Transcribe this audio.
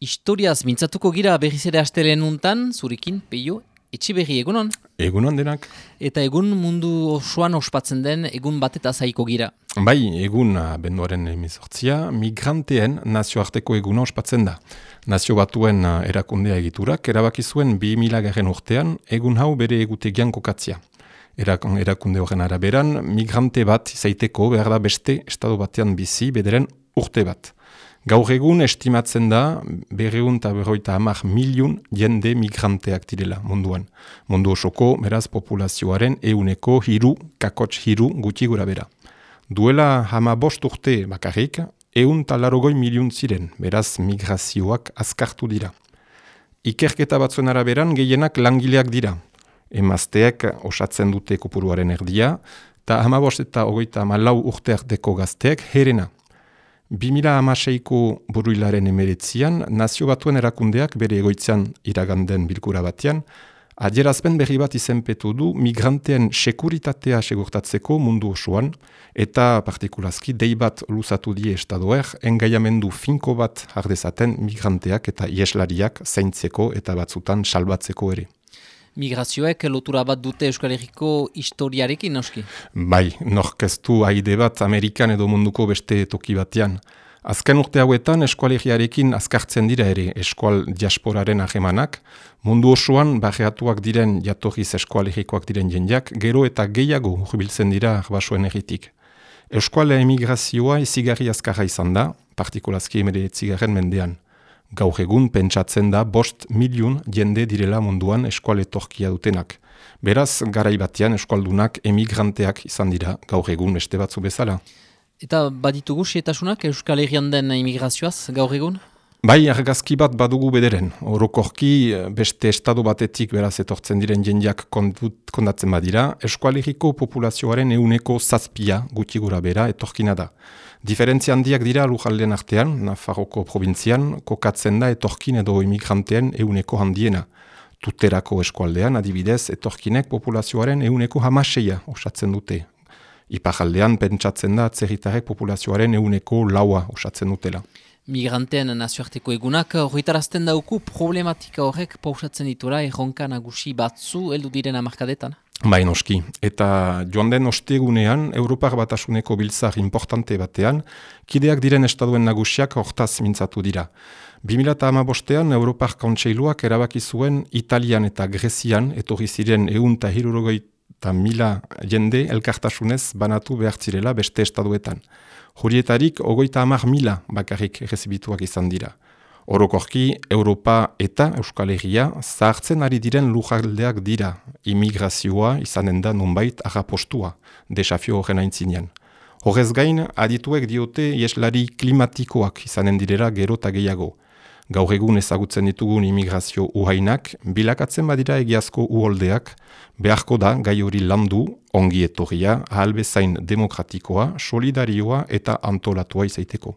Historiaz, mintzatuko gira berriz ere astelen untan, zurekin, peio, etxe berri egunon? Egunon denak. Eta egun mundu osoan ospatzen den, egun bat eta zaiko gira. Bai, egun benduaren emizortzia, migranteen nazioarteko egun ospatzen da. Nazio batuen erakundea egiturak, erabaki zuen 2000 garen urtean, egun hau bere egutegian kokatzia. Erakunde horren araberan, migrante bat izaiteko behar da beste estado batean bizi bederen urte bat. Gaur egun estimatzen da berreun eta berroita hamar miliun jende migranteak direla munduan. Mundu osoko, beraz, populazioaren euneko hiru, kakots hiru guti gura bera. Duela hama bost urte bakarrik, eun talarogoi miliun ziren, beraz, migrazioak azkartu dira. Ikerketa batzuen araberan gehienak langileak dira. Emazteek osatzen dute kopuruaren erdia, eta hama eta ogoita hama lau urteak deko gazteek herena. 2006ko buruilaren emeretzian, nazio batuen erakundeak bere egoitzean iraganden bilkura batean, adierazpen berri bat izenpetu du migranteen sekuritatea segurtatzeko mundu osoan, eta partikulazki dei bat luzatu die estadoer, engaiamendu finko bat jardezaten migranteak eta ieslariak zaintzeko eta batzutan salbatzeko ere migrazioek lotura bat dute Euskal Herriko historiarekin, noski? Bai, norkeztu haide bat Amerikan edo munduko beste toki batean. Azken urte hauetan eskualegiarekin azkartzen dira ere eskual diasporaren ahemanak, mundu osoan bajeatuak diren jatorriz eskualegikoak diren jendeak, gero eta gehiago jubiltzen dira basoen erritik. Eskuale emigrazioa izigarri azkarra izan da, partikulazki emere etzigarren mendean. Gaur egun pentsatzen da bost miliun jende direla munduan eskuale torkia dutenak. Beraz, garai batean eskualdunak emigranteak izan dira gaur egun beste batzu bezala. Eta baditugu sietasunak Euskal Herrian den emigrazioaz gaur egun? Bai, argazki bat badugu bederen. Orokorki beste estado batetik beraz etortzen diren jendeak kondatzen badira, eskualeriko populazioaren euneko zazpia guti gura bera etorkina da. Diferentzia handiak dira lujalden artean, Nafarroko provintzian, kokatzen da etorkin edo imigranteen euneko handiena. Tuterako eskualdean, adibidez, etorkinek populazioaren euneko hamaseia osatzen dute. Ipajaldean pentsatzen da atzerritarek populazioaren euneko laua osatzen dutela. Migranteen nazioarteko egunak horretarazten dauku problematika horrek pausatzen ditura erronka nagusi batzu heldu diren amarkadetan. Bai, noski. Eta joan den ostegunean, Europar batasuneko biltzar importante batean, kideak diren estaduen nagusiak hortaz mintzatu dira. 2008an, Europar Kontseiluak erabaki zuen Italian eta Grezian, etorri ziren egun eta hirurogoi eta mila jende elkartasunez banatu behar zirela beste estaduetan. Horietarik, ogoita amar mila bakarrik rezibituak izan dira. Orokorki, Europa eta Euskal Herria zahartzen ari diren lujaldeak dira. Imigrazioa izanen da nunbait agapostua, desafio horren aintzinean. Horrez gain, adituek diote ieslari klimatikoak izanen direra gero eta gehiago. Gaur egun ezagutzen ditugun imigrazio uhainak, bilakatzen badira egiazko uholdeak, beharko da gai hori landu, ongi etorria, ahalbezain demokratikoa, solidarioa eta antolatua izaiteko.